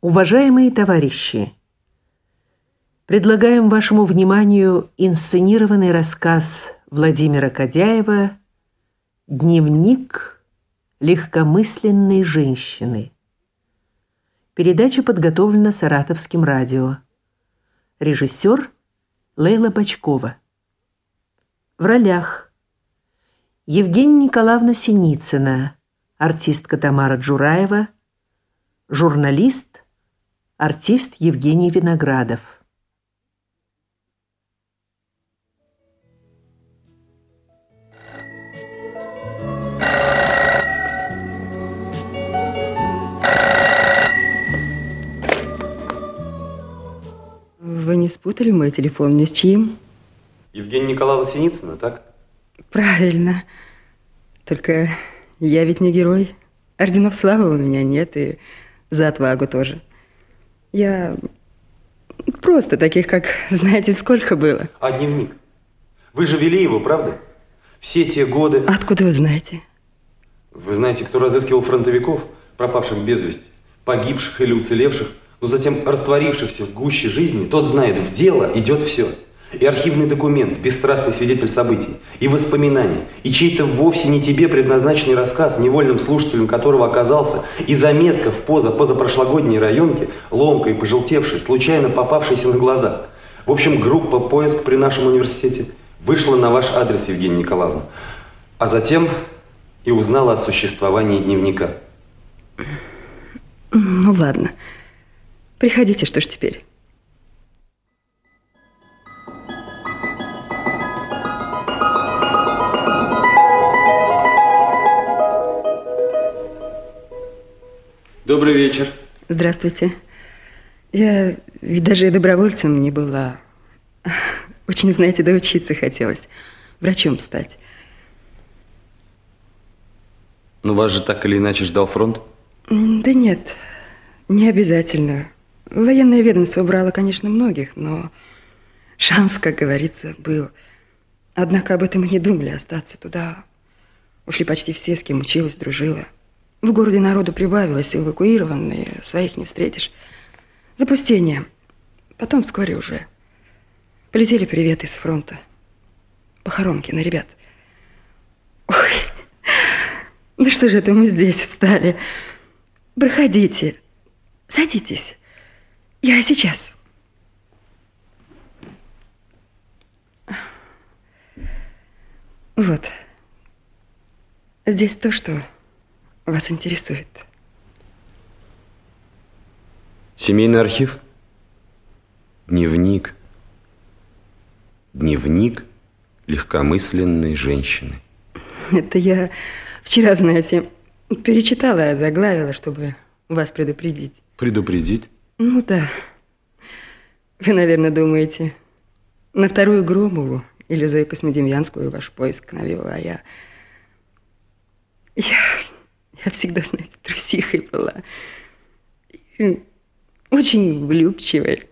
Уважаемые товарищи, предлагаем вашему вниманию инсценированный рассказ Владимира Кадяева «Дневник легкомысленной женщины». Передача подготовлена Саратовским радио. Режиссер Лейла Бачкова. В ролях Евгения Николаевна Синицына, артистка Тамара Джураева, журналист, артист Евгений Виноградов. Вы не спутали мой телефон ни с чьим? Евгения Николаевна Синицына, так? Правильно. Только я ведь не герой. Орденов славы у меня нет, и за отвагу тоже. Я просто таких, как, знаете, сколько было. А дневник? Вы же вели его, правда? Все те годы... Откуда вы знаете? Вы знаете, кто разыскивал фронтовиков, пропавших без вести, погибших или уцелевших, но затем растворившихся в гуще жизни, тот знает, в дело идет все. И архивный документ, бесстрастный свидетель событий, и воспоминания, и чей-то вовсе не тебе предназначенный рассказ, невольным слушателем которого оказался, и заметка в поза позапрошлогодней районке, ломкой, пожелтевшей, случайно попавшейся на глаза. В общем, группа «Поиск» при нашем университете вышла на ваш адрес, Евгения Николаевна, а затем и узнала о существовании дневника. Ну ладно, приходите, что ж теперь. Добрый вечер. Здравствуйте. Я ведь даже и добровольцем не была. Очень, знаете, доучиться хотелось. Врачом стать. Но вас же так или иначе ждал фронт? Да нет, не обязательно. Военное ведомство брало, конечно, многих, но шанс, как говорится, был. Однако об этом и не думали остаться туда. Ушли почти все, с кем училась, дружила. В городе народу прибавилось, эвакуированные, своих не встретишь. Запустение. Потом вскоре уже полетели приветы с фронта. Похоронки на ребят. Ой, да что же это мы здесь встали? Проходите, садитесь. Я сейчас. Вот. Здесь то, что вас интересует? Семейный архив? Дневник. Дневник легкомысленной женщины. Это я вчера, знаете, перечитала, заглавила, чтобы вас предупредить. Предупредить? Ну да. Вы, наверное, думаете, на вторую Громову или Зою Космодемьянскую ваш поиск навел, а я... Я я всегда, знаете, трусихой была. И очень влюбчивой.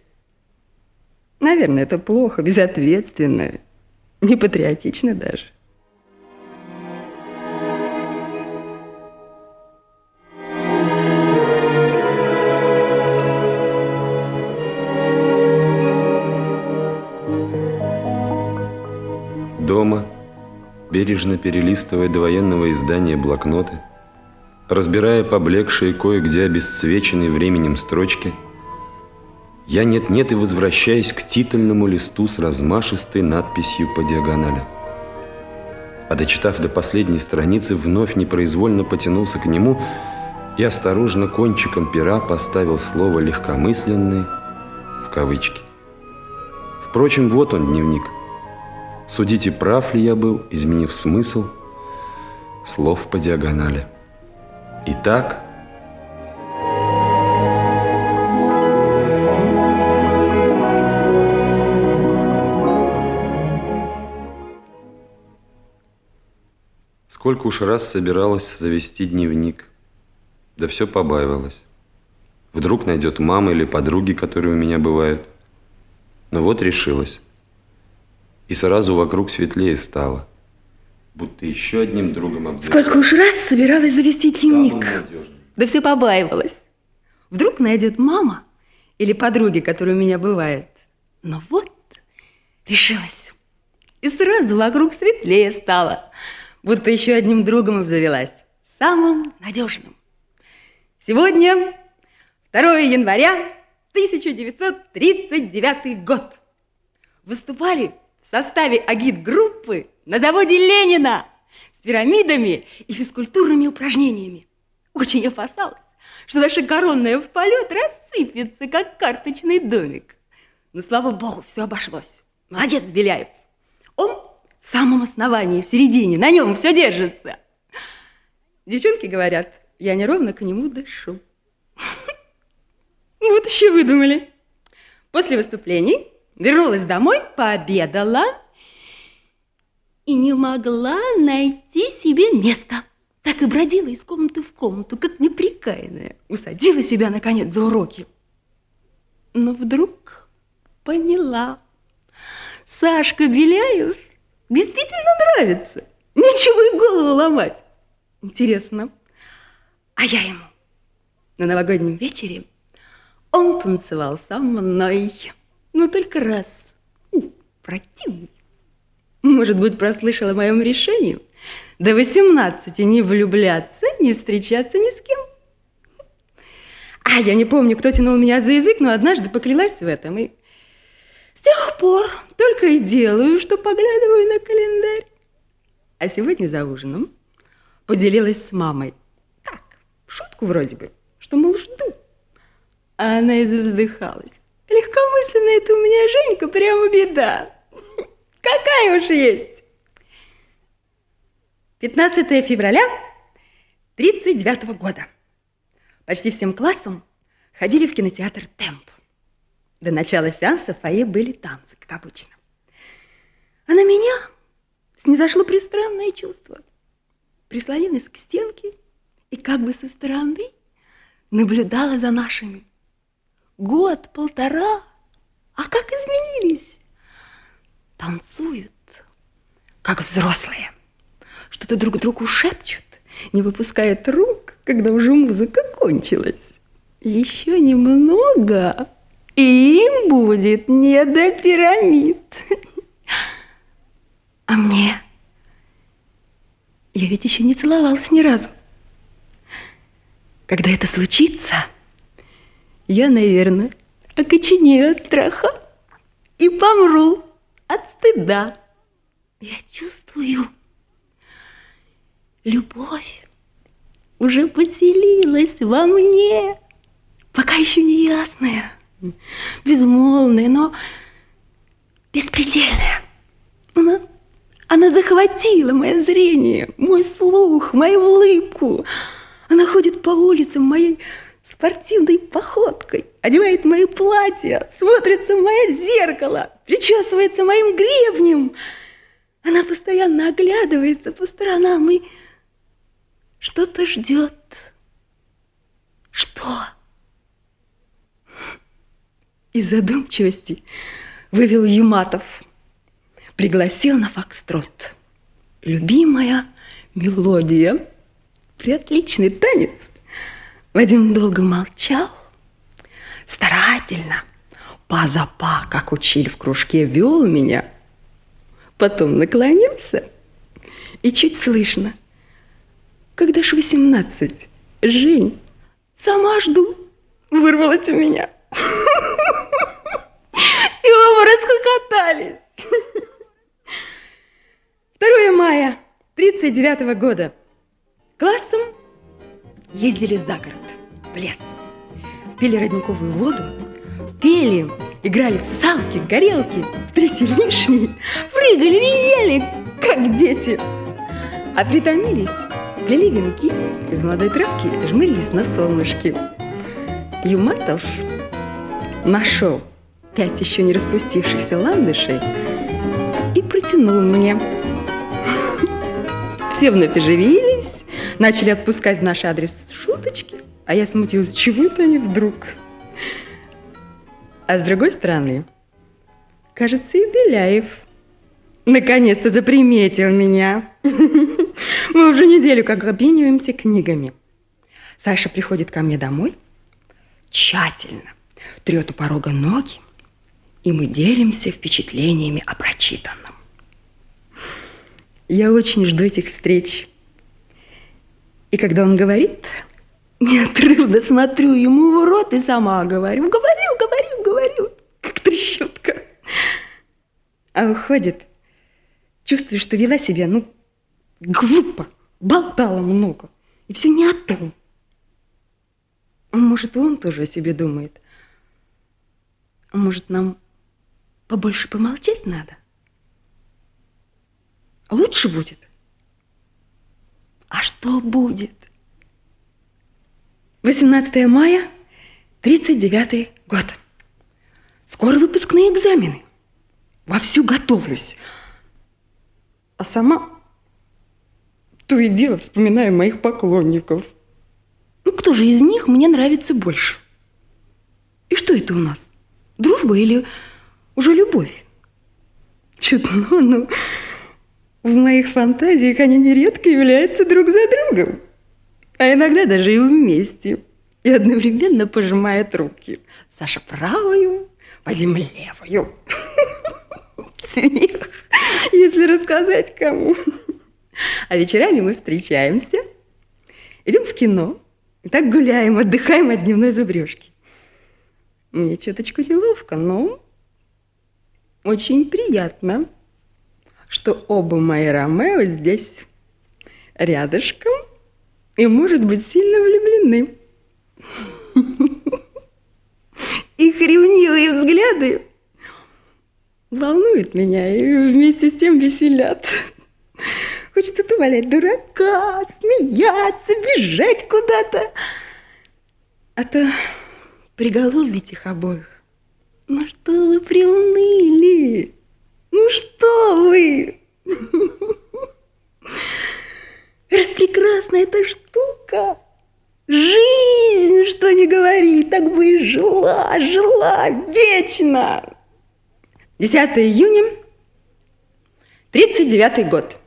Наверное, это плохо, безответственно, не патриотично даже. Дома, бережно перелистывая до военного издания блокноты, разбирая поблекшие кое-где обесцвеченные временем строчки, я нет-нет и возвращаюсь к титульному листу с размашистой надписью по диагонали. А дочитав до последней страницы, вновь непроизвольно потянулся к нему и осторожно кончиком пера поставил слово «легкомысленный» в кавычки. Впрочем, вот он, дневник. Судите, прав ли я был, изменив смысл слов по диагонали. Итак, Сколько уж раз собиралась завести дневник, да все побаивалось. Вдруг найдет мама или подруги, которые у меня бывают. Но вот решилась. И сразу вокруг светлее стало – будто еще одним другом обзавелась. Сколько уж раз собиралась завести дневник. Да все побаивалась. Вдруг найдет мама или подруги, которые у меня бывают. Но вот решилась. И сразу вокруг светлее стало, будто еще одним другом обзавелась, самым надежным. Сегодня 2 января 1939 год. Выступали в составе агит-группы на заводе Ленина с пирамидами и физкультурными упражнениями. Очень опасалась, что наша коронная в полет рассыпется, как карточный домик. Но, слава богу, все обошлось. Молодец, Беляев. Он в самом основании, в середине, на нем все держится. Девчонки говорят, я неровно к нему дышу. Вот еще выдумали. После выступлений вернулась домой, пообедала и не могла найти себе места. Так и бродила из комнаты в комнату, как неприкаянная. Усадила себя, наконец, за уроки. Но вдруг поняла. Сашка Беляев действительно нравится. Нечего и голову ломать. Интересно, а я ему на новогоднем вечере он танцевал со мной, но только раз. Противный. Может быть, прослышал о моем решении до 18 не влюбляться, не встречаться ни с кем. А я не помню, кто тянул меня за язык, но однажды поклялась в этом. И с тех пор только и делаю, что поглядываю на календарь. А сегодня за ужином поделилась с мамой. Так, шутку вроде бы, что, мол, жду. А она и завздыхалась. Легкомысленная это у меня Женька, прямо беда. Какая уж есть. 15 февраля 39 -го года. Почти всем классом ходили в кинотеатр «Темп». До начала сеанса в фойе были танцы, как обычно. А на меня снизошло пристранное чувство. Прислонилась к стенке и как бы со стороны наблюдала за нашими. Год, полтора, а как изменились. Танцуют, как взрослые. Что-то друг другу шепчут, не выпускают рук, когда уже музыка кончилась. Еще немного, и им будет не до пирамид. А мне? Я ведь еще не целовалась ни разу. Когда это случится, я, наверное, окоченею от страха и помру от стыда. Я чувствую, любовь уже поселилась во мне, пока еще не ясная, безмолвная, но беспредельная. Она, она захватила мое зрение, мой слух, мою улыбку. Она ходит по улицам моей спортивной походкой, одевает мои платья, смотрится в мое зеркало, причесывается моим гребнем. Она постоянно оглядывается по сторонам и что-то ждет. Что? Из задумчивости вывел Юматов. Пригласил на фокстрот. Любимая мелодия. Приотличный танец. Вадим долго молчал, старательно, па-за-па, как учили в кружке, вел меня. Потом наклонился, и чуть слышно. Когда ж восемнадцать, Жень, сама жду, вырвалась у меня. И оба расхохотались. 2 мая 39 года. Классом ездили за город, в лес. Пили родниковую воду, пели, играли в салки, горелки, в третий лишний, прыгали, визжали, как дети. А притомились, плели венки из молодой травки жмырились на солнышке. Юматов нашел пять еще не распустившихся ландышей и протянул мне. Все вновь оживились, начали отпускать в наш адрес шуточки, а я смутилась, чего это они вдруг? А с другой стороны, кажется, и Беляев наконец-то заприметил меня. Мы уже неделю как обмениваемся книгами. Саша приходит ко мне домой, тщательно трет у порога ноги, и мы делимся впечатлениями о прочитанном. Я очень жду этих встреч. И когда он говорит, неотрывно смотрю ему в рот и сама говорю, говорю, говорю, говорю, как трещотка. А уходит, чувствую, что вела себя, ну, глупо, болтала много. И все не о том. Может, он тоже о себе думает. Может, нам побольше помолчать надо? Лучше будет. А что будет? 18 мая, 39 год. Скоро выпускные экзамены. Вовсю готовлюсь. А сама то и дело вспоминаю моих поклонников. Ну, кто же из них мне нравится больше? И что это у нас? Дружба или уже любовь? Чудно, но в моих фантазиях они нередко являются друг за другом, а иногда даже и вместе, и одновременно пожимают руки. Саша правую, Вадим левую. Смех, если рассказать кому. А вечерами мы встречаемся, идем в кино, и так гуляем, отдыхаем от дневной зубрежки. Мне чуточку неловко, но очень приятно, что оба мои Ромео здесь рядышком и, может быть, сильно влюблены. Их ревнивые взгляды волнуют меня и вместе с тем веселят. Хочется то валять дурака, смеяться, бежать куда-то. А то приголубить их обоих. Ну что вы приуныли? Ну что вы? Распрекрасная эта штука. Жизнь, что не говори, так бы и жила, жила вечно. 10 июня, 39 год.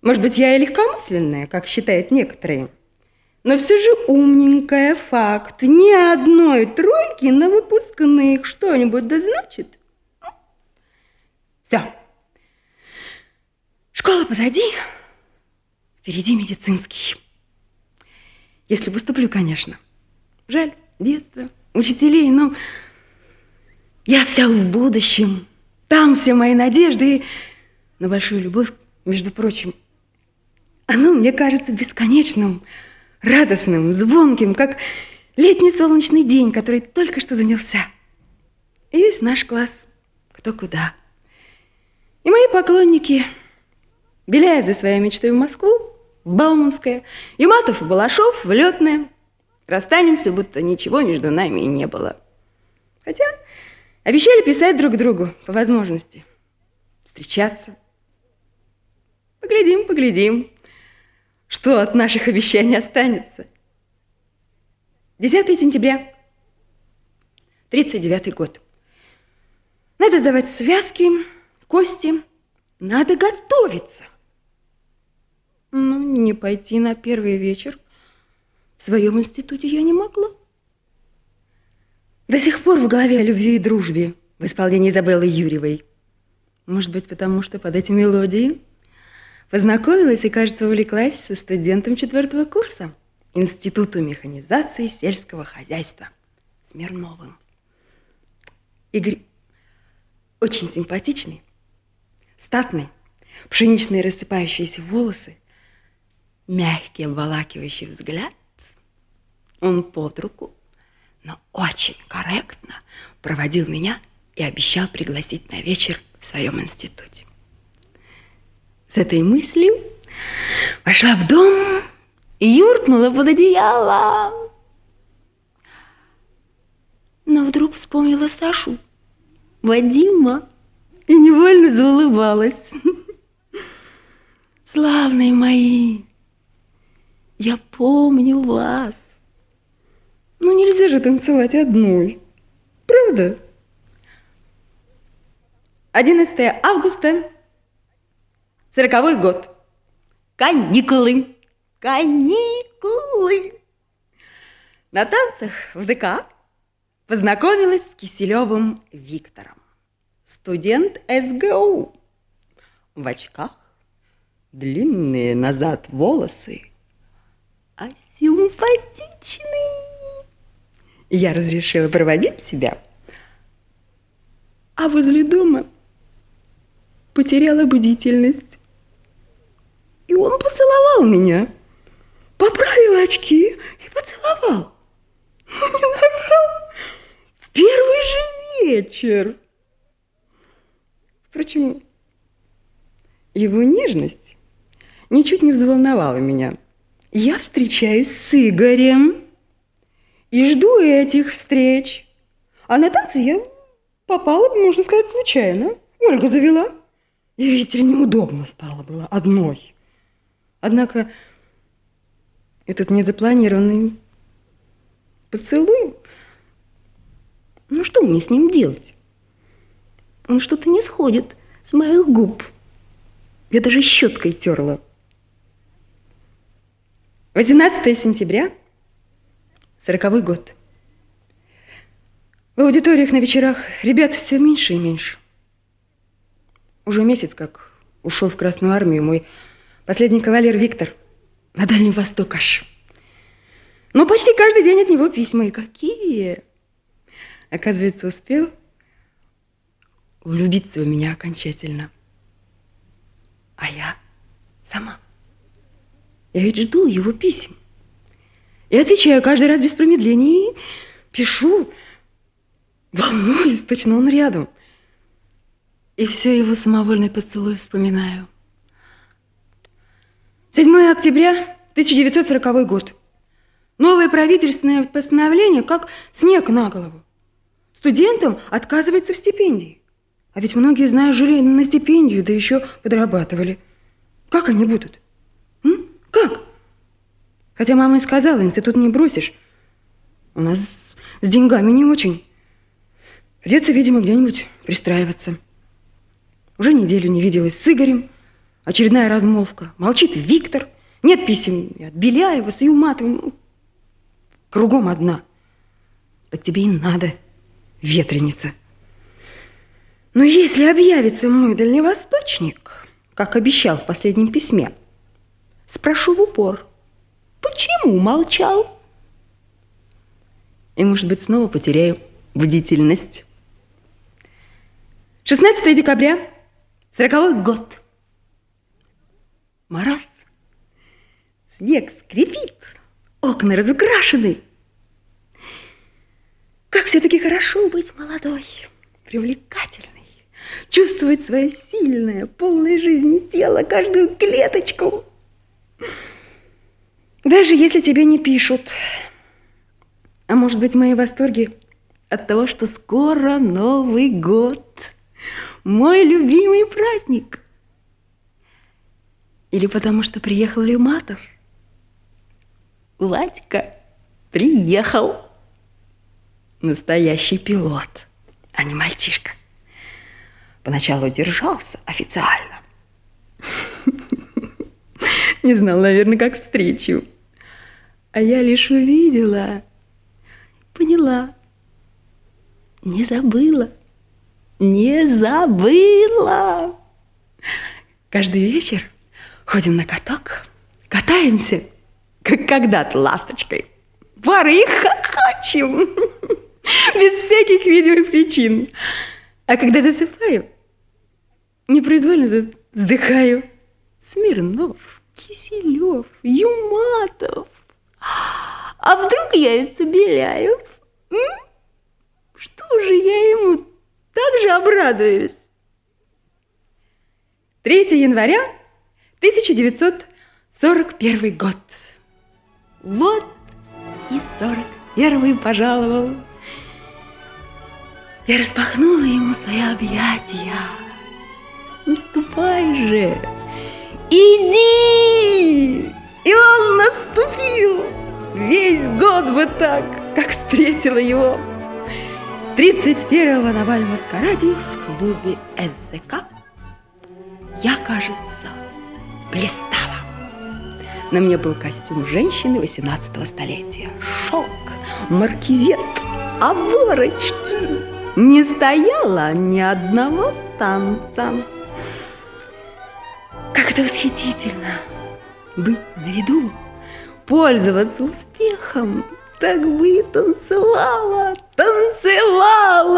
Может быть, я и легкомысленная, как считают некоторые, но все же умненькая факт. Ни одной тройки на выпускных что-нибудь да значит. Все. Школа позади, впереди медицинский. Если поступлю, конечно. Жаль, детство, учителей, но я вся в будущем. Там все мои надежды на большую любовь, между прочим, оно мне кажется бесконечным, радостным, звонким, как летний солнечный день, который только что занялся. И весь наш класс, кто куда. И мои поклонники беляют за своей мечтой в Москву, в Бауманское, Юматов и Балашов в Летное. Расстанемся, будто ничего между нами и не было. Хотя обещали писать друг другу по возможности, встречаться. Поглядим, поглядим. Что от наших обещаний останется? 10 сентября, 39 год. Надо сдавать связки, кости. Надо готовиться. Ну, не пойти на первый вечер в своем институте я не могла. До сих пор в голове о любви и дружбе в исполнении Изабеллы Юрьевой. Может быть, потому что под эти мелодии Познакомилась и, кажется, увлеклась со студентом четвертого курса Института механизации сельского хозяйства Смирновым. Игорь очень симпатичный, статный, пшеничные рассыпающиеся волосы, мягкий обволакивающий взгляд. Он под руку, но очень корректно проводил меня и обещал пригласить на вечер в своем институте. С этой мыслью вошла в дом и юркнула под одеяло. Но вдруг вспомнила Сашу, Вадима, и невольно заулыбалась. Славные мои, я помню вас. Ну нельзя же танцевать одной, правда? 11 августа Сороковой год. Каникулы. Каникулы. На танцах в ДК познакомилась с Киселевым Виктором. Студент СГУ. В очках, длинные назад волосы, а симпатичный. Я разрешила проводить себя, а возле дома потеряла бдительность. И он поцеловал меня, поправил очки и поцеловал. Ну, не нахал, в первый же вечер. Впрочем, его нежность ничуть не взволновала меня. Я встречаюсь с Игорем и жду этих встреч. А на танцы я попала, можно сказать, случайно. Ольга завела. И, видите неудобно стало было одной. Однако этот незапланированный поцелуй, ну что мне с ним делать? Он что-то не сходит с моих губ. Я даже щеткой терла. 18 сентября, 40 год. В аудиториях на вечерах ребят все меньше и меньше. Уже месяц как ушел в Красную Армию мой последний кавалер Виктор на Дальний Восток аж. Но почти каждый день от него письма. И какие! Оказывается, успел влюбиться в меня окончательно. А я сама. Я ведь жду его писем. И отвечаю каждый раз без промедления. И пишу. Волнуюсь, точно он рядом. И все его самовольный поцелуй вспоминаю. 7 октября 1940 год. Новое правительственное постановление, как снег на голову. Студентам отказывается в стипендии. А ведь многие, знаю, жили на стипендию, да еще подрабатывали. Как они будут? М? Как? Хотя мама и сказала, институт не бросишь. У нас с деньгами не очень. Придется, видимо, где-нибудь пристраиваться. Уже неделю не виделась с Игорем. Очередная размолвка. Молчит Виктор. Нет писем от Беляева, с Юматовым. Кругом одна. Так тебе и надо, ветреница. Но если объявится мой дальневосточник, как обещал в последнем письме, спрошу в упор, почему молчал? И, может быть, снова потеряю бдительность. 16 декабря, 40 год. Мороз. Снег скрипит, окна разукрашены. Как все-таки хорошо быть молодой, привлекательной, чувствовать свое сильное, полное жизни тело, каждую клеточку. Даже если тебе не пишут. А может быть, мои восторги от того, что скоро Новый год. Мой любимый праздник. Или потому что приехал Люматов. Владька приехал. Настоящий пилот, а не мальчишка. Поначалу держался официально. Не знал, наверное, как встречу. А я лишь увидела, поняла, не забыла, не забыла. Каждый вечер ходим на каток, катаемся, как когда-то ласточкой. Пары и хохочем, без всяких видимых причин. А когда засыпаю, непроизвольно вздыхаю. Смирнов, Киселев, Юматов. А вдруг явится Беляев? М? Что же я ему так же обрадуюсь? 3 января 1941 год. Вот и 41 пожаловал. Я распахнула ему свои объятия. Наступай же, иди! И он наступил. Весь год вот так, как встретила его. 31-го на Валь-Маскараде в клубе СЗК я, кажется, блистала. На мне был костюм женщины 18 столетия. Шелк, маркизет, оборочки. Не стояло ни одного танца. Это восхитительно быть на виду, пользоваться успехом. Так бы и танцевала, танцевала.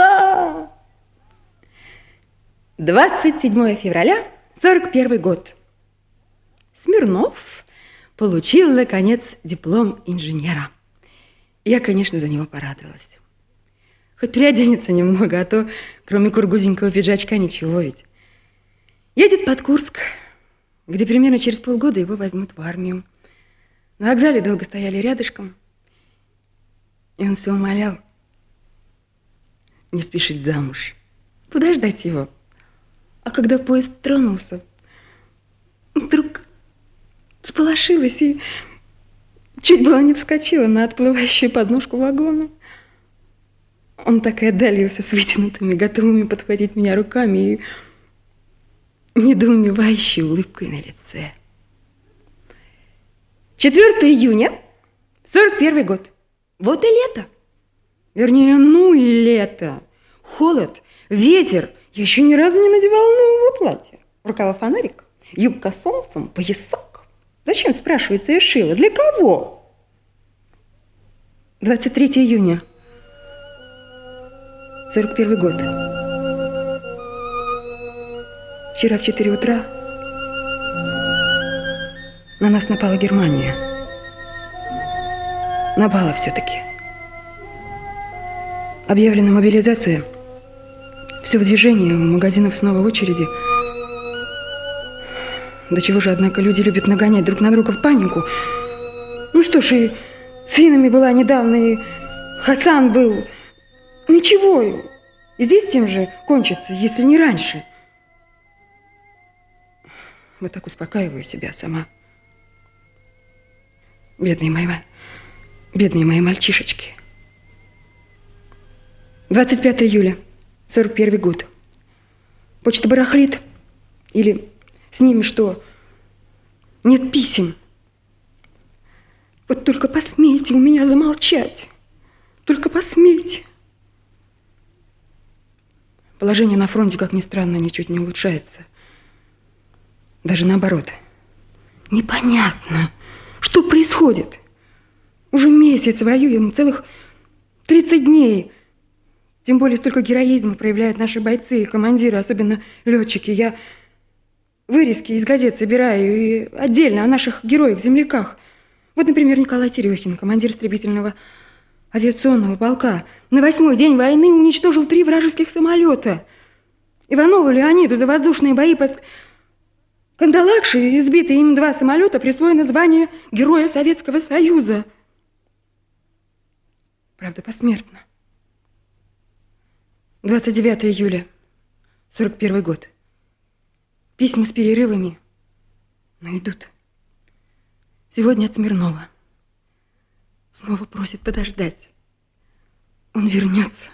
27 февраля, 41 год. Смирнов получил, наконец, диплом инженера. Я, конечно, за него порадовалась. Хоть приоденется немного, а то кроме кургузенького пиджачка ничего ведь. Едет под Курск, где примерно через полгода его возьмут в армию. На вокзале долго стояли рядышком, и он все умолял не спешить замуж, подождать его. А когда поезд тронулся, вдруг сполошилась и чуть было не вскочила на отплывающую подножку вагона. Он так и отдалился с вытянутыми, готовыми подхватить меня руками и недоумевающей улыбкой на лице. 4 июня, 41 год. Вот и лето. Вернее, ну и лето. Холод, ветер. Я еще ни разу не надевала нового платья. Рукава фонарик, юбка солнцем, поясок. Зачем, спрашивается, я шила? Для кого? 23 июня. 41 год. Вчера в 4 утра на нас напала Германия. Напала все-таки. Объявлена мобилизация. Все в движении, у магазинов снова в очереди. До чего же, однако, люди любят нагонять друг на друга в панику. Ну что ж, и с была недавно, и Хасан был... Ничего, и здесь тем же кончится, если не раньше. Вот так успокаиваю себя сама. Бедные мои, бедные мои мальчишечки. 25 июля, 41 год. Почта барахлит. Или с ними что? Нет писем. Вот только посмейте у меня замолчать. Только посмейте. Положение на фронте, как ни странно, ничуть не улучшается. Даже наоборот. Непонятно, что происходит. Уже месяц воюем, целых 30 дней. Тем более столько героизма проявляют наши бойцы и командиры, особенно летчики. Я вырезки из газет собираю и отдельно о наших героях-земляках. Вот, например, Николай Терехин, командир истребительного авиационного полка, на восьмой день войны уничтожил три вражеских самолета. Иванову Леониду за воздушные бои под Кандалакши, избитые им два самолета, присвоено звание Героя Советского Союза. Правда, посмертно. 29 июля, 41 год. Письма с перерывами, но идут. Сегодня от Смирнова. Снова просит подождать. Он вернется.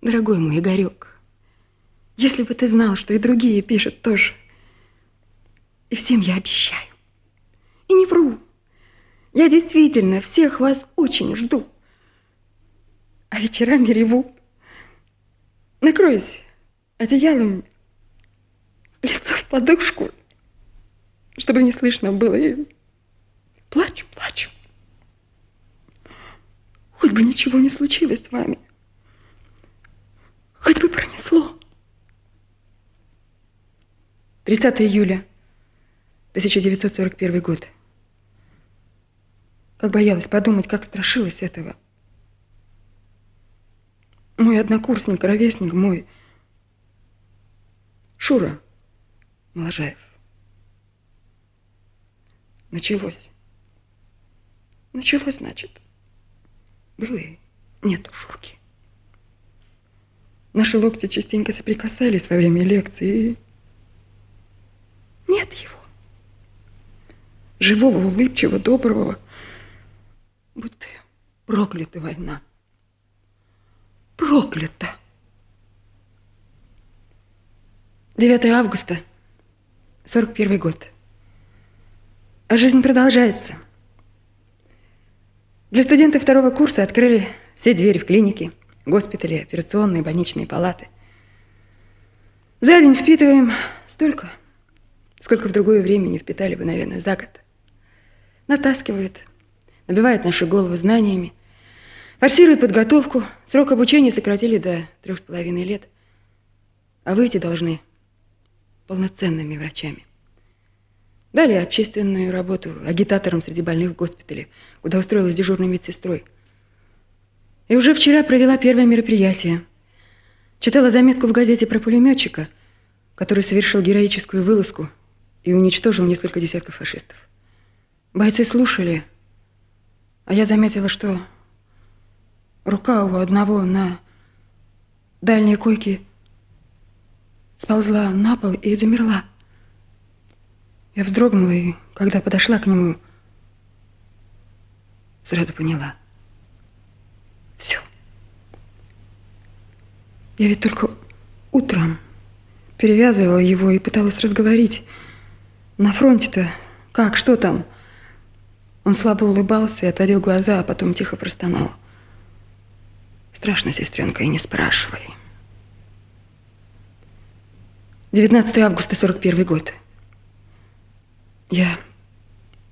Дорогой мой Игорек, если бы ты знал, что и другие пишут тоже. И всем я обещаю. И не вру. Я действительно всех вас очень жду. А вечерами реву. Накройся одеялом, лицо в подушку, чтобы не слышно было. И плачу, плачу. Хоть бы ничего не случилось с вами. Хоть бы пронесло. 30 июля 1941 год. Как боялась подумать, как страшилась этого. Мой однокурсник, ровесник мой, Шура Моложаев. Началось. Началось, значит. Было и нету Шурки. Наши локти частенько соприкасались во время лекции, нет его. Живого, улыбчивого, доброго, будто проклята война. Проклята. 9 августа, 41 год. А жизнь продолжается. Для студентов второго курса открыли все двери в клинике, госпитали, операционные, больничные палаты. За день впитываем столько, сколько в другое время не впитали бы, наверное, за год. Натаскивают, набивают наши головы знаниями, форсируют подготовку. Срок обучения сократили до трех с половиной лет. А выйти должны полноценными врачами. Дали общественную работу агитатором среди больных в госпитале, куда устроилась дежурной медсестрой. И уже вчера провела первое мероприятие. Читала заметку в газете про пулеметчика, который совершил героическую вылазку и уничтожил несколько десятков фашистов. Бойцы слушали, а я заметила, что рука у одного на дальней койке сползла на пол и замерла. Я вздрогнула, и когда подошла к нему, сразу поняла. Все. Я ведь только утром перевязывала его и пыталась разговорить. На фронте-то как, что там? Он слабо улыбался и отводил глаза, а потом тихо простонал. Страшно, сестренка, и не спрашивай. 19 августа 41 год. Я...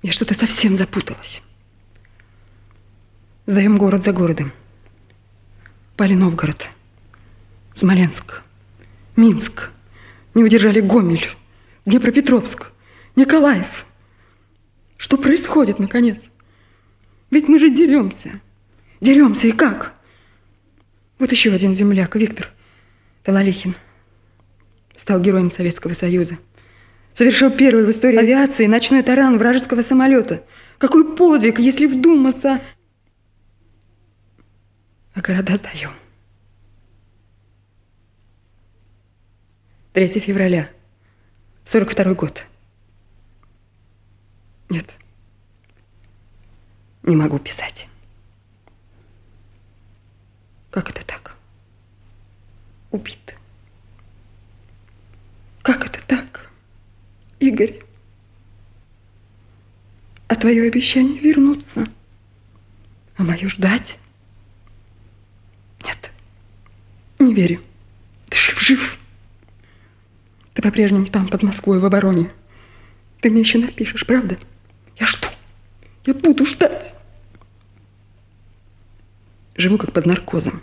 Я что-то совсем запуталась. Сдаем город за городом. Пали Новгород, Смоленск, Минск. Не удержали Гомель, Днепропетровск, Николаев. Что происходит, наконец? Ведь мы же деремся. Деремся, и как? Вот еще один земляк, Виктор Талалихин. Стал героем Советского Союза совершил первый в истории авиации ночной таран вражеского самолета. Какой подвиг, если вдуматься. А города сдаем. 3 февраля, 42 год. Нет, не могу писать. Как это так? Убит. Как это так? Игорь, а твое обещание вернуться, а мое ждать? Нет, не верю. Ты жив, жив. Ты по-прежнему там, под Москвой, в обороне. Ты мне еще напишешь, правда? Я жду. Я буду ждать. Живу как под наркозом.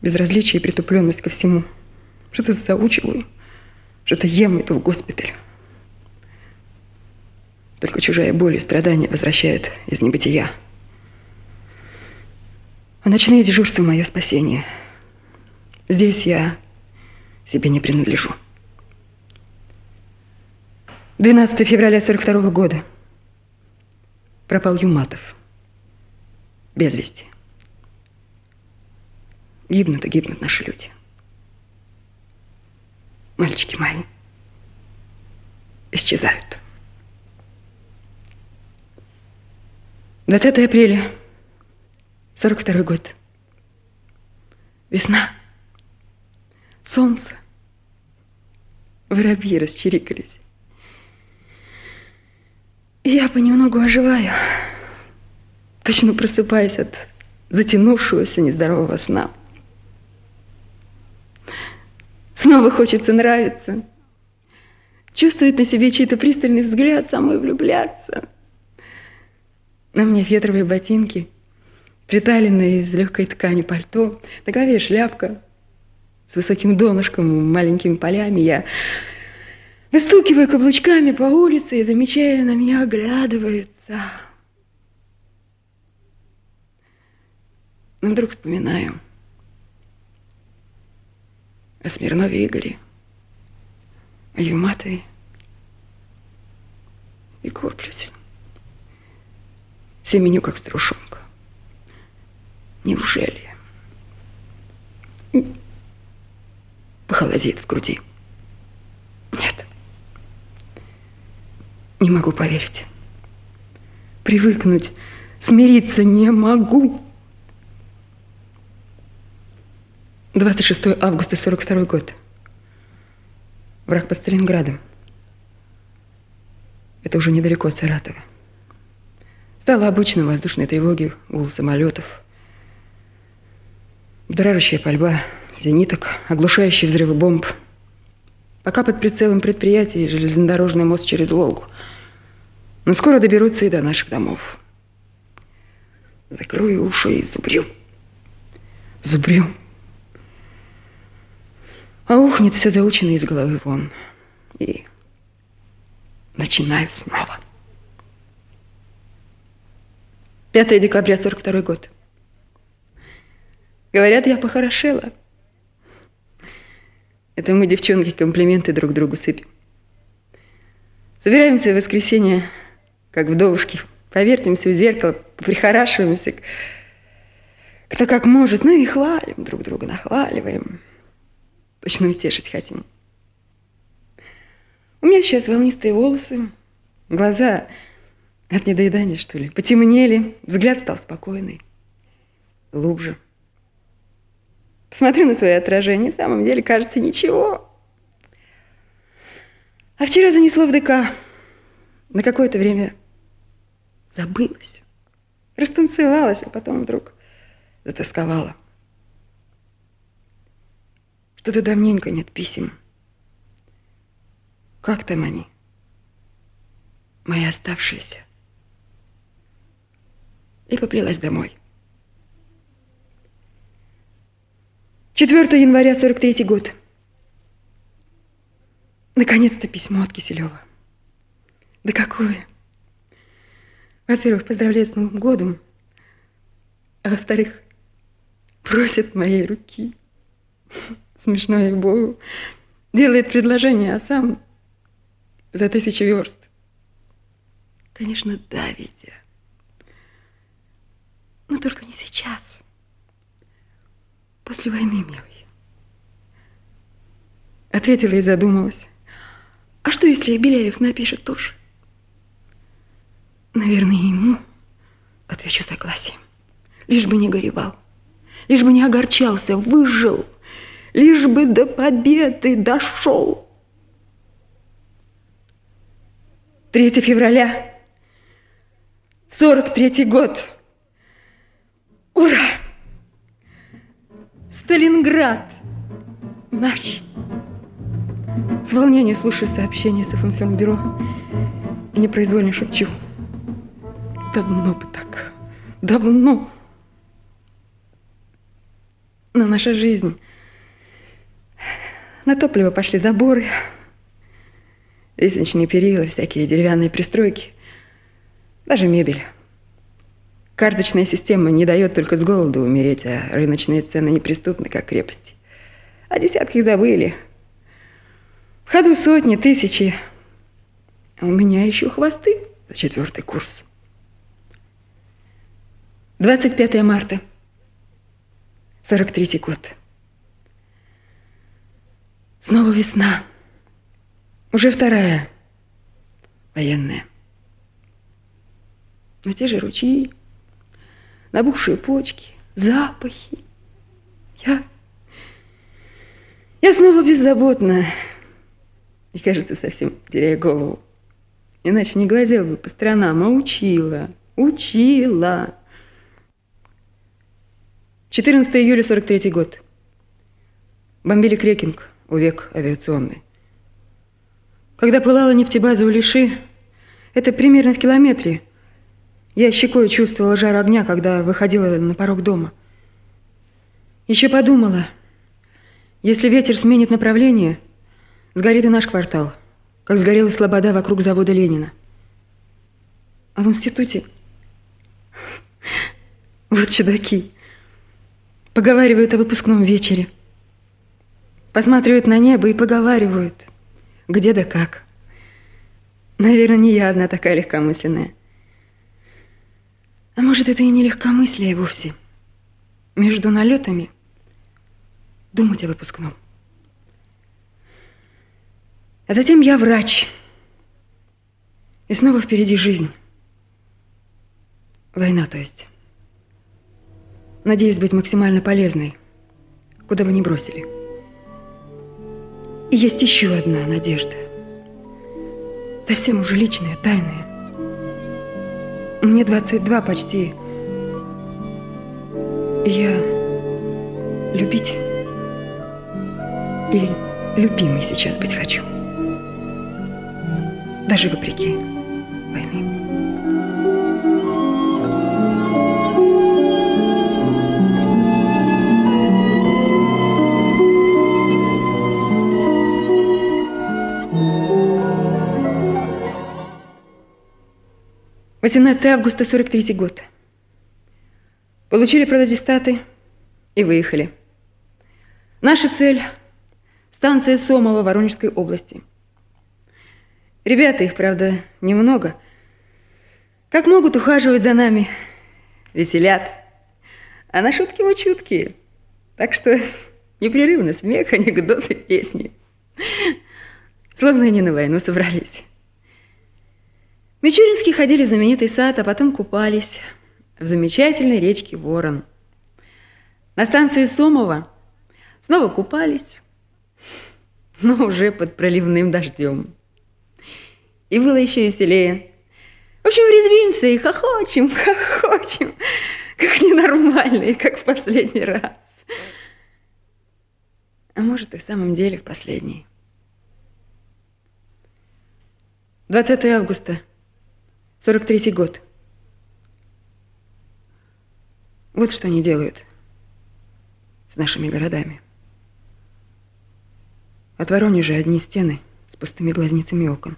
Безразличие и притупленность ко всему. Что-то заучиваю. Что-то ем иду в госпиталь. Только чужая боль и страдания возвращают из небытия. А ночные дежурства – мое спасение. Здесь я себе не принадлежу. 12 февраля 42 -го года. Пропал Юматов. Без вести. Гибнут и гибнут наши люди мальчики мои, исчезают. 20 апреля, 42 год. Весна, солнце, воробьи расчирикались. Я понемногу оживаю, точно просыпаясь от затянувшегося нездорового сна. Снова хочется нравиться. Чувствует на себе чей-то пристальный взгляд, самой влюбляться. На мне фетровые ботинки, приталенные из легкой ткани пальто, на голове шляпка с высоким донышком, маленькими полями. Я выстукиваю каблучками по улице и, замечая, на меня оглядываются. Но вдруг вспоминаю – о Смирнове Игоре, о Юматове и корплюсь. Семеню, как старушонка. Неужели? Похолодеет в груди. Нет. Не могу поверить. Привыкнуть, смириться не могу. 26 августа 42 год. Враг под Сталинградом. Это уже недалеко от Саратова. Стало обычным воздушной тревоги, гул самолетов, дрожащая пальба зениток, оглушающие взрывы бомб. Пока под прицелом предприятий железнодорожный мост через Волгу. Но скоро доберутся и до наших домов. Закрою уши и зубрю. Зубрю. А ухнет все заучено из головы вон. И начинаю снова. 5 декабря 42 год. Говорят, я похорошела. Это мы, девчонки, комплименты друг другу сыпем. Собираемся в воскресенье, как вдовушки, повертимся у зеркала, прихорашиваемся, кто как может, ну и хвалим друг друга, нахваливаем. Точно утешить хотим. У меня сейчас волнистые волосы, глаза от недоедания, что ли, потемнели, взгляд стал спокойный, глубже. Посмотрю на свое отражение, в самом деле кажется ничего. А вчера занесло в ДК. На какое-то время забылась, растанцевалась, а потом вдруг затасковала. Что-то давненько нет писем. Как там они? Мои оставшиеся. И поплелась домой. 4 января 43 год. Наконец-то письмо от Киселева. Да какое? Во-первых, поздравляет с Новым годом. А во-вторых, просит моей руки. Смешно и богу. Делает предложение, а сам за тысячу верст. Конечно, да, Витя. Но только не сейчас после войны, милый. Ответила и задумалась. А что, если Беляев напишет тоже? Наверное, ему отвечу согласием. Лишь бы не горевал, лишь бы не огорчался, выжил, лишь бы до победы дошел. 3 февраля, 43 год. Ура! Сталинград наш. С волнением слушаю сообщение с информбюро и непроизвольно шепчу. Давно бы так, давно. Но наша жизнь... На топливо пошли заборы, лестничные перила, всякие деревянные пристройки, даже мебель. Карточная система не дает только с голоду умереть, а рыночные цены неприступны, как крепости. А десятки забыли. В ходу сотни, тысячи. А у меня еще хвосты за четвертый курс. 25 марта. 43 год. Снова весна. Уже вторая. Военная. Но те же ручьи, набухшие почки, запахи. Я... Я снова беззаботна. И, кажется, совсем теряю голову. Иначе не глазела бы по сторонам, а учила. Учила. 14 июля 43 год. Бомбили Крекинг, увек авиационный. Когда пылала нефтебаза у Лиши, это примерно в километре я щекой чувствовала жар огня, когда выходила на порог дома. Еще подумала, если ветер сменит направление, сгорит и наш квартал, как сгорела слобода вокруг завода Ленина. А в институте вот чудаки поговаривают о выпускном вечере. Посматривают на небо и поговаривают, где да как. Наверное, не я одна такая легкомысленная. А может, это и не легкомыслие вовсе. Между налетами думать о выпускном. А затем я врач. И снова впереди жизнь. Война, то есть. Надеюсь быть максимально полезной, куда бы ни бросили. И есть еще одна надежда. Совсем уже личная, тайная. Мне 22 почти. Я любить или любимой сейчас быть хочу. Даже вопреки войны. Восемнадцатое августа, 43 год. Получили продатистаты и выехали. Наша цель – станция Сомова Воронежской области. Ребята их, правда, немного. Как могут ухаживать за нами, веселят. А на шутки мы чуткие. Так что непрерывно смех, анекдоты, песни. Словно они на войну собрались. В Мичуринске ходили в знаменитый сад, а потом купались в замечательной речке Ворон. На станции Сомова снова купались, но уже под проливным дождем. И было еще веселее. В общем, резвимся и хохочем, хохочем, как ненормальные, как в последний раз. А может, и в самом деле в последний. 20 августа, 43 год. Вот что они делают с нашими городами. От Воронежа одни стены с пустыми глазницами окон.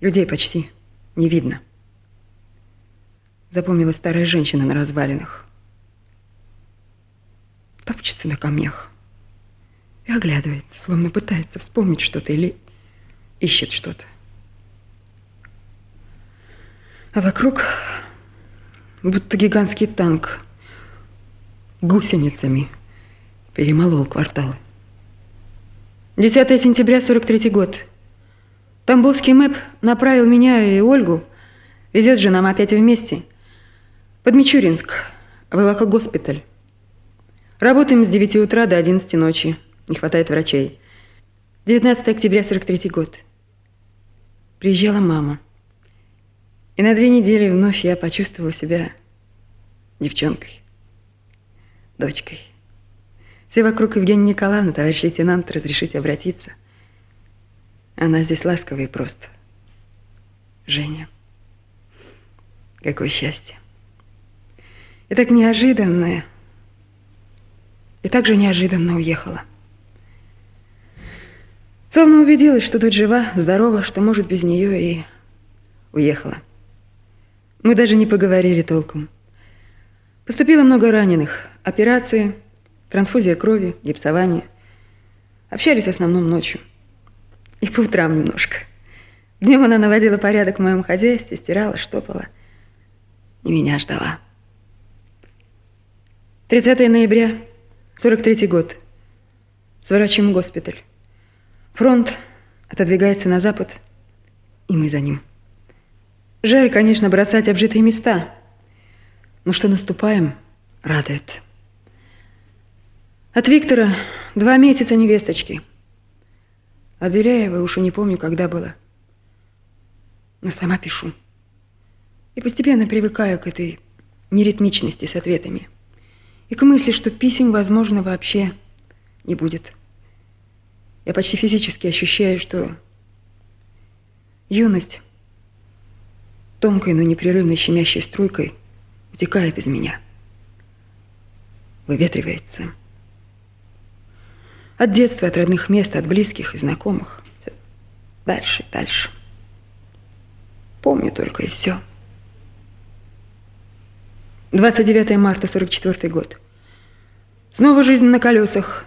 Людей почти не видно. Запомнила старая женщина на развалинах. Топчется на камнях и оглядывается, словно пытается вспомнить что-то или ищет что-то. А вокруг будто гигантский танк гусеницами перемолол кварталы. 10 сентября 43 год. Тамбовский МЭП направил меня и Ольгу, везет же нам опять вместе, под Мичуринск, в госпиталь. Работаем с 9 утра до 11 ночи, не хватает врачей. 19 октября 43 год. Приезжала мама. И на две недели вновь я почувствовала себя девчонкой, дочкой. Все вокруг Евгения Николаевна, товарищ лейтенант, разрешите обратиться. Она здесь ласковая и просто. Женя. Какое счастье. И так неожиданное. И так же неожиданно уехала. Словно убедилась, что дочь жива, здорова, что может без нее и уехала. Мы даже не поговорили толком. Поступило много раненых. Операции, трансфузия крови, гипсование. Общались в основном ночью. И по утрам немножко. Днем она наводила порядок в моем хозяйстве, стирала, штопала. И меня ждала. 30 ноября, 43 год. Сворачиваем госпиталь. Фронт отодвигается на запад, и мы за ним. Жаль, конечно, бросать обжитые места, но что наступаем, радует. От Виктора два месяца невесточки – от Беляева уж и не помню, когда было. Но сама пишу. И постепенно привыкаю к этой неритмичности с ответами. И к мысли, что писем, возможно, вообще не будет. Я почти физически ощущаю, что юность тонкой, но непрерывной щемящей струйкой утекает из меня, выветривается. От детства, от родных мест, от близких и знакомых. Все дальше, дальше. Помню только и все. 29 марта, 44 год. Снова жизнь на колесах.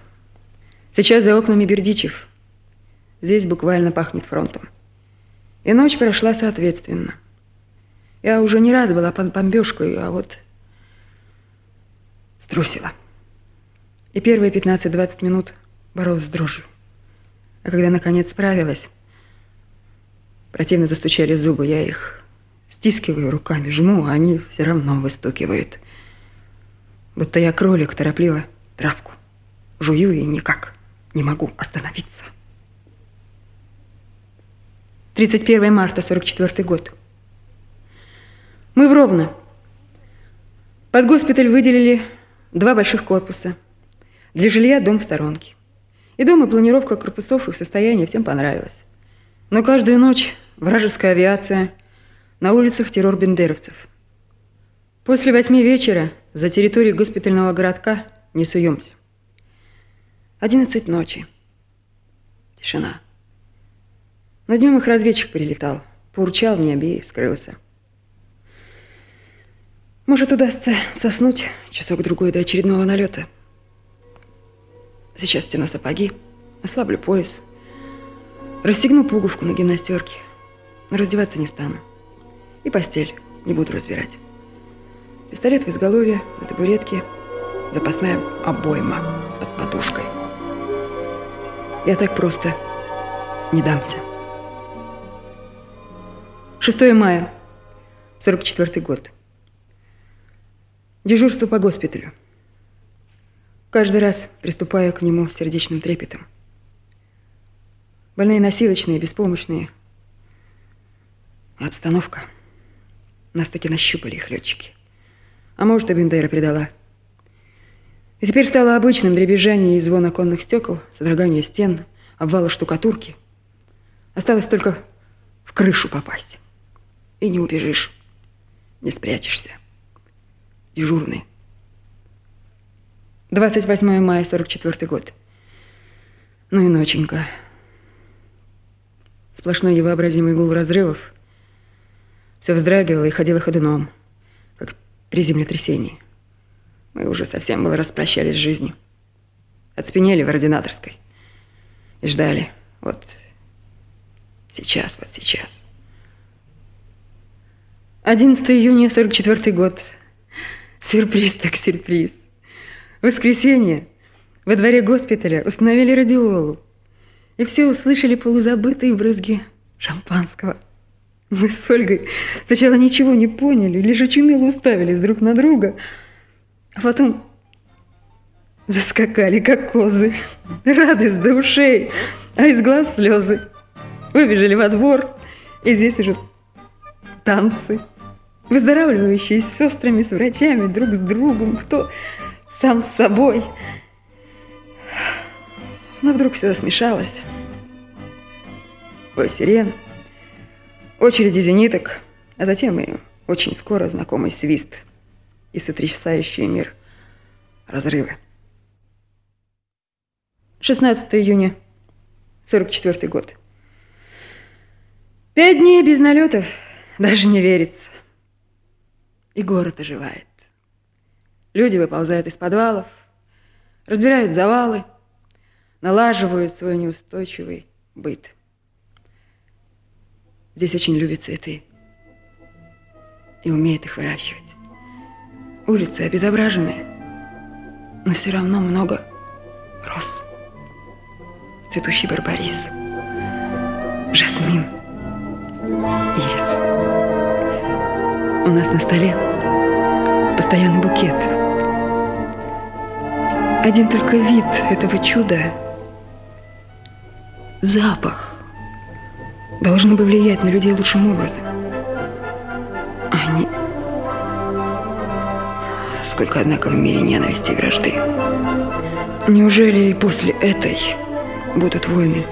Сейчас за окнами Бердичев. Здесь буквально пахнет фронтом. И ночь прошла соответственно. Я уже не раз была под бомбежкой, а вот струсила. И первые 15-20 минут боролась с дрожью. А когда наконец справилась, противно застучали зубы, я их стискиваю руками, жму, а они все равно выстукивают. Будто я кролик, торопливо травку. Жую и никак не могу остановиться. 31 марта, 44 год. Мы в Ровно. Под госпиталь выделили два больших корпуса. Для жилья дом в сторонке. И дом и планировка корпусов, их состояние всем понравилось. Но каждую ночь вражеская авиация, на улицах террор бендеровцев. После восьми вечера за территорию госпитального городка не суемся. Одиннадцать ночи. Тишина. Но днем их разведчик прилетал. Поурчал мне оби и скрылся. Может, удастся соснуть часок-другой до очередного налета. Сейчас стяну сапоги, ослаблю пояс, расстегну пуговку на гимнастерке, раздеваться не стану. И постель не буду разбирать. Пистолет в изголовье, на табуретке, запасная обойма под подушкой. Я так просто не дамся. 6 мая, 44 год. Дежурство по госпиталю. Каждый раз приступаю к нему с сердечным трепетом. Больные носилочные, беспомощные. Обстановка. Нас таки нащупали их летчики. А может, и Бендера предала. И теперь стало обычным дребезжание и звон оконных стекол, содрогание стен, обвалы штукатурки. Осталось только в крышу попасть. И не убежишь, не спрячешься. Дежурный. 28 мая, 44 год. Ну и ноченька. Сплошной невообразимый гул разрывов. Все вздрагивало и ходило ходуном, как при землетрясении. Мы уже совсем было распрощались с жизнью. Отспенели в ординаторской. И ждали. Вот сейчас, вот сейчас. 11 июня, 44 год. Сюрприз так сюрприз. В воскресенье во дворе госпиталя установили радиолу, и все услышали полузабытые брызги шампанского. Мы с Ольгой сначала ничего не поняли, лишь очумело уставились друг на друга, а потом заскакали, как козы. Радость до ушей, а из глаз слезы. Выбежали во двор, и здесь уже танцы. Выздоравливающие с сестрами, с врачами, друг с другом, кто сам с собой. Но вдруг все смешалось. Бой сирен, очереди зениток, а затем и очень скоро знакомый свист и сотрясающий мир разрывы. 16 июня, 44 год. Пять дней без налетов, даже не верится. И город оживает. Люди выползают из подвалов, разбирают завалы, налаживают свой неустойчивый быт. Здесь очень любят цветы и умеют их выращивать. Улицы обезображенные, но все равно много роз. Цветущий барбарис, жасмин, ирис. У нас на столе постоянный букет – один только вид этого чуда, запах, должны бы влиять на людей лучшим образом. Они... Сколько, однако, в мире ненависти и вражды. Неужели и после этой будут войны?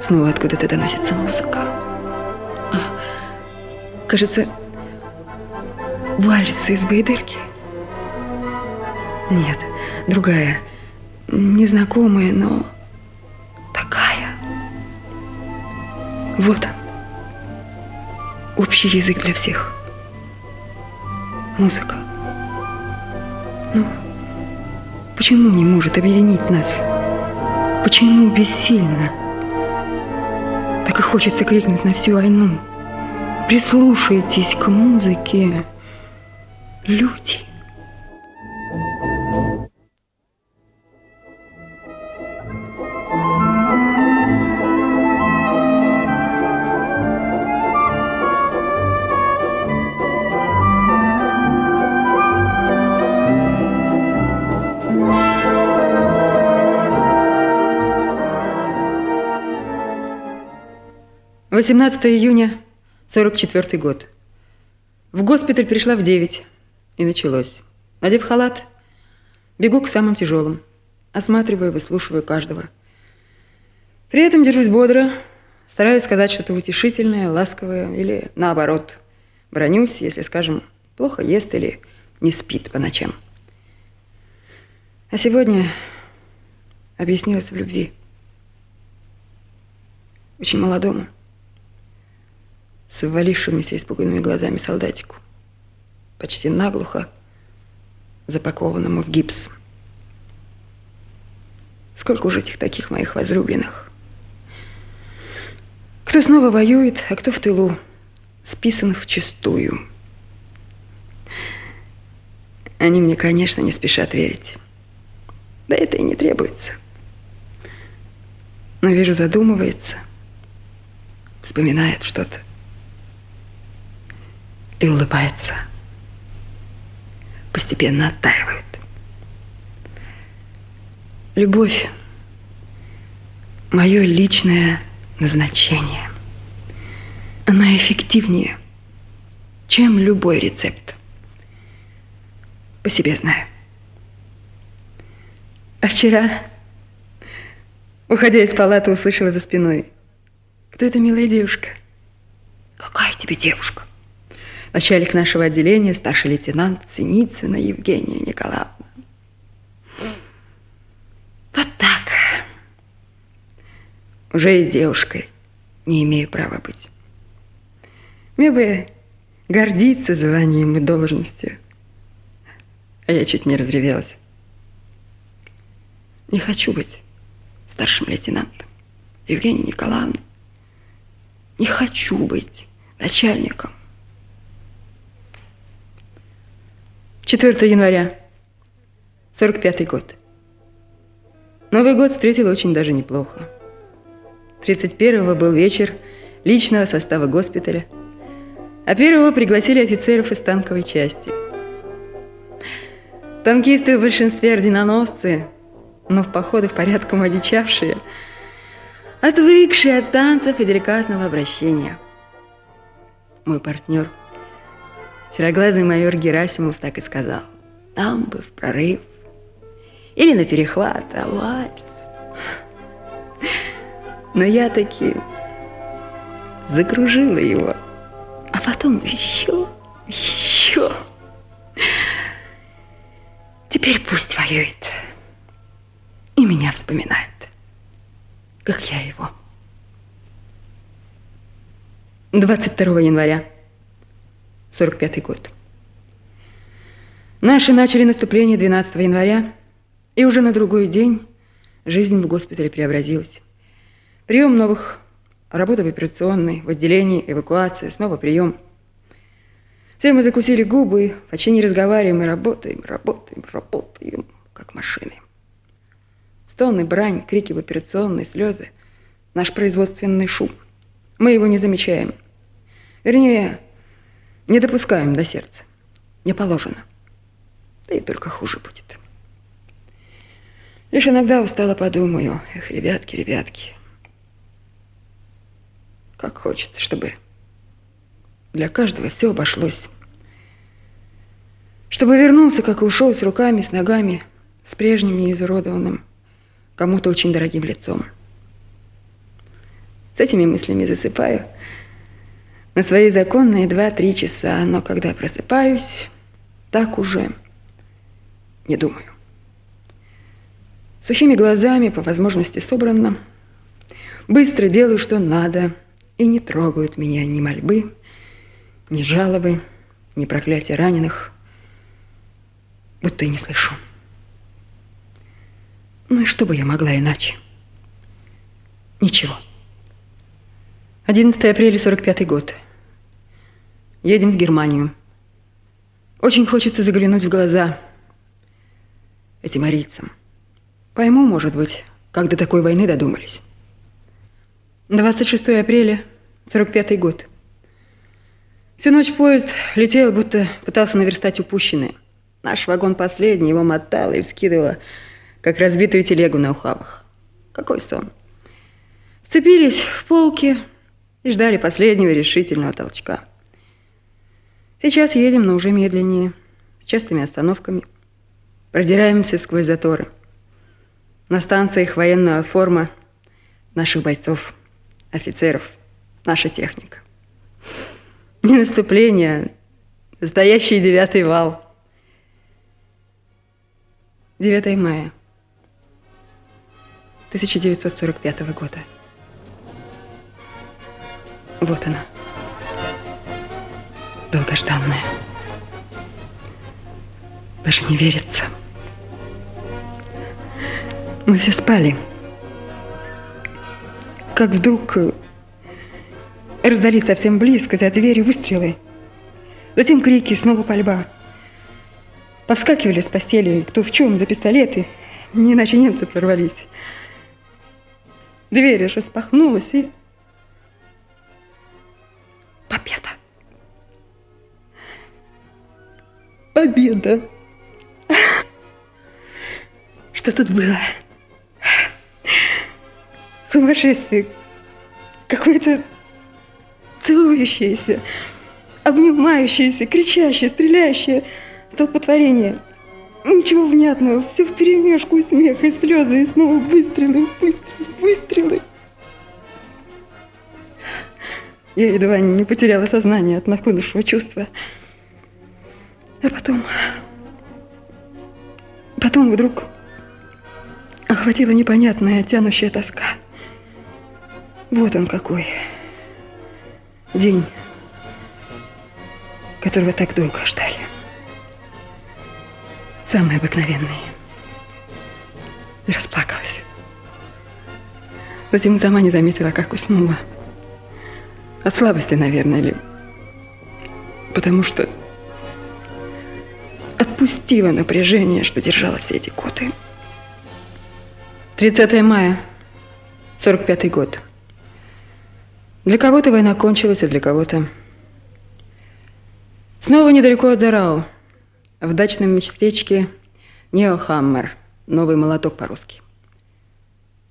Снова откуда-то доносится музыка. Кажется, вальсы из Байдырки. Нет, другая. Незнакомая, но такая. Вот он. Общий язык для всех. Музыка. Ну, почему не может объединить нас? Почему бессильно? Так и хочется крикнуть на всю войну. Прислушайтесь к музыке, люди. 18 июня 44 год. В госпиталь пришла в 9. И началось. Надев халат, бегу к самым тяжелым. Осматриваю, выслушиваю каждого. При этом держусь бодро, стараюсь сказать что-то утешительное, ласковое или наоборот. Бронюсь, если, скажем, плохо ест или не спит по ночам. А сегодня объяснилась в любви. Очень молодому, с ввалившимися испуганными глазами солдатику, почти наглухо запакованному в гипс. Сколько уже этих таких моих возлюбленных? Кто снова воюет, а кто в тылу, списан в чистую. Они мне, конечно, не спешат верить. Да это и не требуется. Но вижу, задумывается, вспоминает что-то и улыбается. Постепенно оттаивают. Любовь – мое личное назначение. Она эффективнее, чем любой рецепт. По себе знаю. А вчера, уходя из палаты, услышала за спиной. Кто эта милая девушка? Какая тебе девушка? Начальник нашего отделения, старший лейтенант Синицына Евгения Николаевна. Вот так. Уже и девушкой не имею права быть. Мне бы гордиться званием и должностью. А я чуть не разревелась. Не хочу быть старшим лейтенантом. Евгения Николаевна, не хочу быть начальником. 4 января, 45 год. Новый год встретил очень даже неплохо. 31-го был вечер личного состава госпиталя, а первого пригласили офицеров из танковой части. Танкисты в большинстве орденоносцы, но в походах порядком одичавшие, отвыкшие от танцев и деликатного обращения. Мой партнер, сероглазый майор Герасимов, так и сказал, там бы в прорыв или на перехват, а вальс. Но я таки закружила его, а потом еще, еще. Теперь пусть воюет и меня вспоминает, как я его. 22 января, 45 год. Наши начали наступление 12 января, и уже на другой день жизнь в госпитале преобразилась. Прием новых, работа в операционной, в отделении, эвакуация, снова прием. Все мы закусили губы, почти не разговариваем и работаем, работаем, работаем, как машины. Стоны, брань, крики в операционной, слезы. Наш производственный шум. Мы его не замечаем. Вернее, не допускаем до сердца. Не положено. Да и только хуже будет. Лишь иногда устало подумаю, эх, ребятки, ребятки, как хочется, чтобы для каждого все обошлось. Чтобы вернулся, как и ушел, с руками, с ногами, с прежним неизуродованным, кому-то очень дорогим лицом. С этими мыслями засыпаю на свои законные два-три часа, но когда просыпаюсь, так уже не думаю сухими глазами, по возможности собранно. Быстро делаю, что надо, и не трогают меня ни мольбы, ни жалобы, ни проклятия раненых, будто и не слышу. Ну и что бы я могла иначе? Ничего. 11 апреля 45 год. Едем в Германию. Очень хочется заглянуть в глаза этим арийцам. Пойму, может быть, как до такой войны додумались. 26 апреля, 45 год. Всю ночь поезд летел, будто пытался наверстать упущенное. Наш вагон последний, его мотало и вскидывало, как разбитую телегу на ухабах. Какой сон. Вцепились в полки, и ждали последнего решительного толчка. Сейчас едем, но уже медленнее, с частыми остановками. Продираемся сквозь заторы. На станциях военная форма наших бойцов, офицеров, наша техника. Не наступление, настоящий девятый вал. 9 мая 1945 года. Вот она. Долгожданная. Даже не верится. Мы все спали. Как вдруг э, раздались совсем близко, за дверью выстрелы. Затем крики, снова пальба. Повскакивали с постели, кто в чем, за пистолеты. Не иначе немцы прорвались. Дверь распахнулась и Победа. Победа. Что тут было? Сумасшествие. Какое-то целующееся, обнимающееся, кричащее, стреляющее столпотворение. Ничего внятного, все в перемешку, и смех, и слезы, и снова выстрелы, выстрелы, выстрелы. Я едва не потеряла сознание от нахлынувшего чувства. А потом... Потом вдруг охватила непонятная, тянущая тоска. Вот он какой. День, которого так долго ждали. Самый обыкновенный. И расплакалась. Затем сама не заметила, как уснула. От слабости, наверное, или потому что отпустила напряжение, что держала все эти годы. 30 мая, 45 год. Для кого-то война кончилась, а для кого-то... Снова недалеко от Зарау, в дачном местечке Неохаммер, новый молоток по-русски.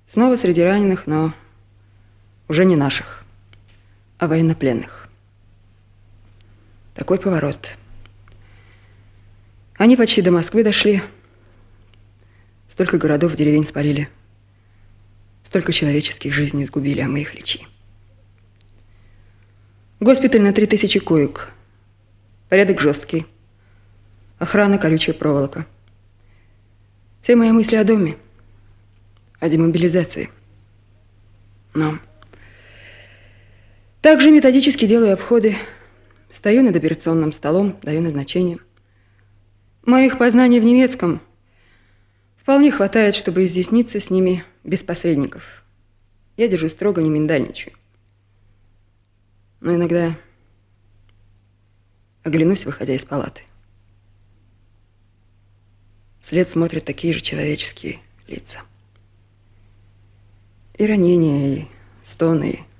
Снова среди раненых, но уже не наших о военнопленных. Такой поворот. Они почти до Москвы дошли. Столько городов, деревень спалили. Столько человеческих жизней сгубили, а мы их лечи. Госпиталь на 3000 коек. Порядок жесткий. Охрана, колючая проволока. Все мои мысли о доме. О демобилизации. Но... Также методически делаю обходы. Стою над операционным столом, даю назначение. Моих познаний в немецком вполне хватает, чтобы изъясниться с ними без посредников. Я держу строго, не миндальничаю. Но иногда оглянусь, выходя из палаты. Вслед смотрят такие же человеческие лица. И ранения, и стоны, и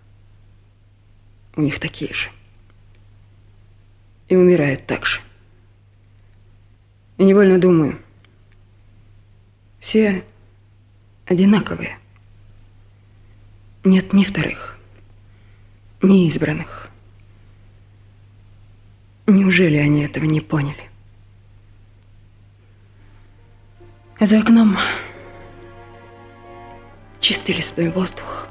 у них такие же. И умирают так же. И невольно думаю, все одинаковые. Нет ни вторых, ни избранных. Неужели они этого не поняли? За окном чистый лесной воздух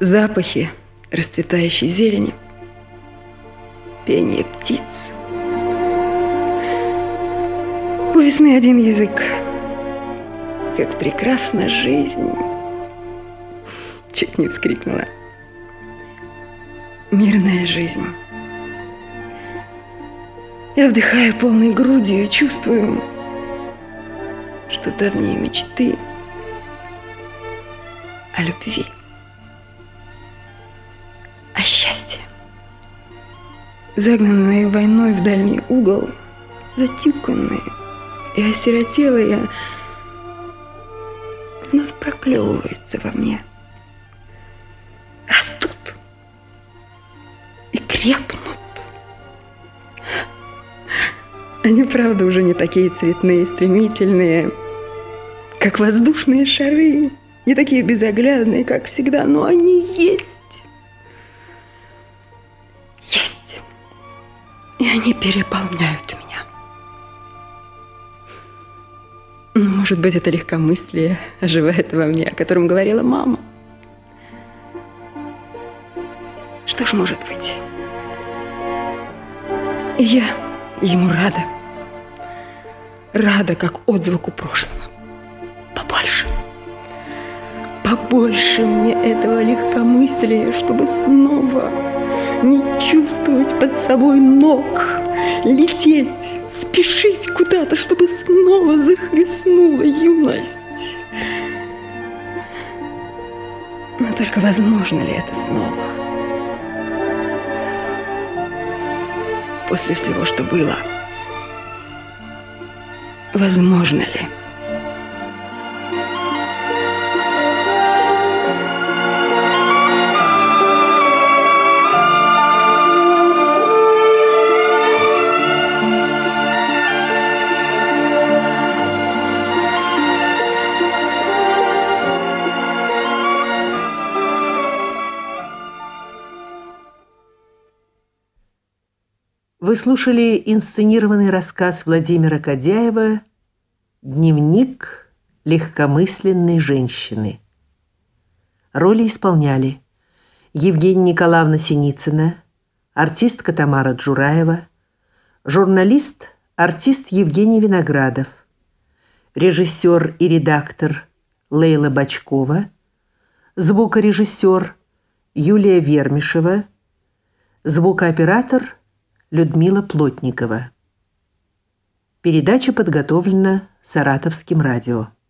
запахи расцветающей зелени, пение птиц. У весны один язык. Как прекрасна жизнь. Чуть не вскрикнула. Мирная жизнь. Я вдыхаю полной грудью и чувствую, что давние мечты о любви – а счастье. Загнанная войной в дальний угол, затюканная и осиротелая, вновь проклевывается во мне. Растут и крепнут. Они, правда, уже не такие цветные, стремительные, как воздушные шары, не такие безоглядные, как всегда, но они есть. Они переполняют меня. Ну, может быть, это легкомыслие оживает во мне, о котором говорила мама. Что ж может быть? И я ему рада. Рада, как отзвуку прошлого. Побольше. Побольше мне этого легкомыслия, чтобы снова не чувствовать под собой ног, лететь, спешить куда-то, чтобы снова захлестнула юность. Но только возможно ли это снова? После всего, что было, возможно ли? Вы слушали инсценированный рассказ Владимира Кадяева «Дневник легкомысленной женщины». Роли исполняли Евгения Николаевна Синицына, артистка Тамара Джураева, журналист, артист Евгений Виноградов, режиссер и редактор Лейла Бачкова, звукорежиссер Юлия Вермишева, звукооператор Людмила Плотникова. Передача подготовлена Саратовским радио.